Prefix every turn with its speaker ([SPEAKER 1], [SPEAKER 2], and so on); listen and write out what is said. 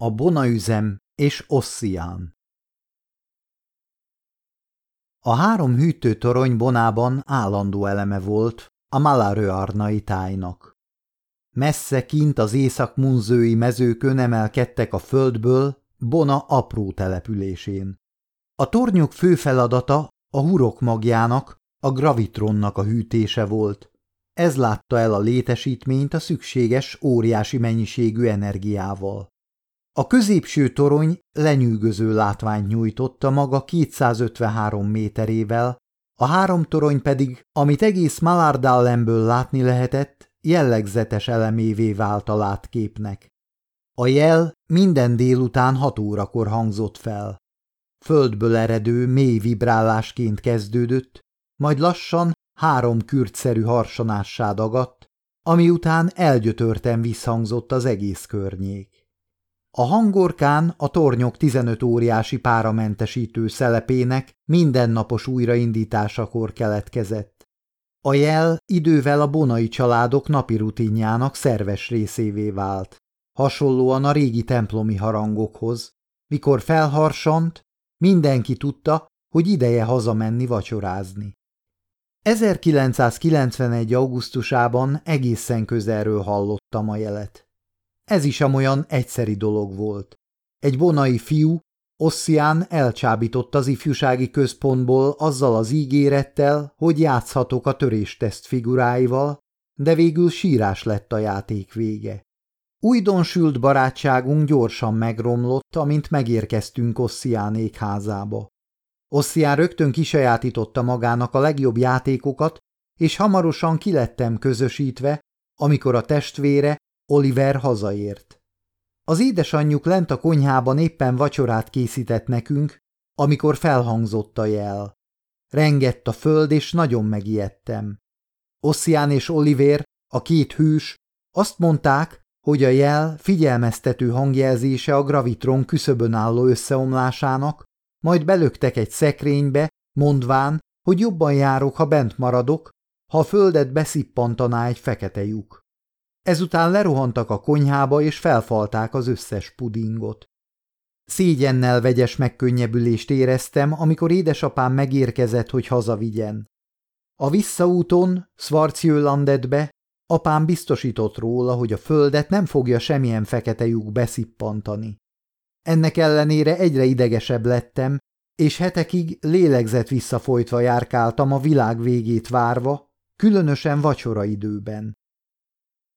[SPEAKER 1] A Bonaüzem és Ossian A három hűtőtorony Bonában állandó eleme volt a Malaröarnai tájnak. Messze kint az észak-munzői mezőkön emelkedtek a földből Bona apró településén. A tornyok fő feladata a hurok magjának, a gravitronnak a hűtése volt. Ez látta el a létesítményt a szükséges óriási mennyiségű energiával. A középső torony lenyűgöző látványt nyújtotta maga 253 méterével, a három torony pedig, amit egész Malardallemből látni lehetett, jellegzetes elemévé vált a látképnek. A jel minden délután hat órakor hangzott fel. Földből eredő, mély vibrálásként kezdődött, majd lassan három kürtszerű harsonássá dagadt, ami után elgyötörten visszhangzott az egész környék. A hangorkán a tornyok 15 óriási páramentesítő szelepének mindennapos újraindításakor keletkezett. A jel idővel a bonai családok napi rutinjának szerves részévé vált, hasonlóan a régi templomi harangokhoz. Mikor felharsant, mindenki tudta, hogy ideje hazamenni vacsorázni. 1991. augusztusában egészen közelről hallottam a jelet. Ez is amolyan egyszeri dolog volt. Egy bonai fiú, Ossian elcsábított az ifjúsági központból azzal az ígérettel, hogy játszhatok a törésteszt figuráival, de végül sírás lett a játék vége. Újdonsült barátságunk gyorsan megromlott, amint megérkeztünk Ossian égházába. Ossian rögtön kisajátította magának a legjobb játékokat, és hamarosan kilettem közösítve, amikor a testvére Oliver hazaért. Az édesanyjuk lent a konyhában éppen vacsorát készített nekünk, amikor felhangzott a jel. Rengett a föld, és nagyon megijedtem. Ossian és Oliver, a két hős, azt mondták, hogy a jel figyelmeztető hangjelzése a gravitron küszöbön álló összeomlásának, majd belöktek egy szekrénybe, mondván, hogy jobban járok, ha bent maradok, ha a földet beszippantaná egy fekete lyuk. Ezután lerohantak a konyhába, és felfalták az összes pudingot. Szégyennel vegyes megkönnyebbülést éreztem, amikor édesapám megérkezett, hogy hazavigyen. A visszaúton, Svarcjölandetbe, apám biztosított róla, hogy a földet nem fogja semmilyen fekete lyuk beszippantani. Ennek ellenére egyre idegesebb lettem, és hetekig lélegzet visszafolytva járkáltam a világ végét várva, különösen vacsora időben.